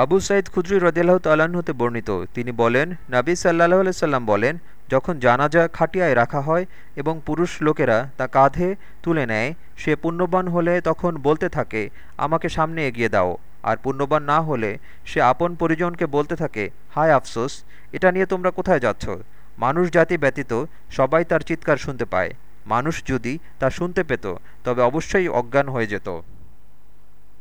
আবু সাইদ খুদ্রি রদিয়াল্লাহ তাল্লাহ্ন হতে বর্ণিত। তিনি বলেন, নাবি সাল্লাহ সাল্লাম বলেন, যখন জানাজা খাটিয়ায় রাখা হয় এবং পুরুষ লোকেরা তা কাঁধে তুলে নেয়, সে পুণ্যবান হলে তখন বলতে থাকে, আমাকে সামনে এগিয়ে দাও। আর পুণ্যবান না হলে সে আপন পরিজনকে বলতে থাকে, হায় আফসোস, এটা নিয়ে তোমরা কোথায় যাচ্ছ? মানুষ জাতি ব্যতীত সবাই তার চিৎকার শুনতে পায়। মানুষ যদি তা শুনতে পেত, তবে অবশ্যই অজ্ঞান হয়ে যেত।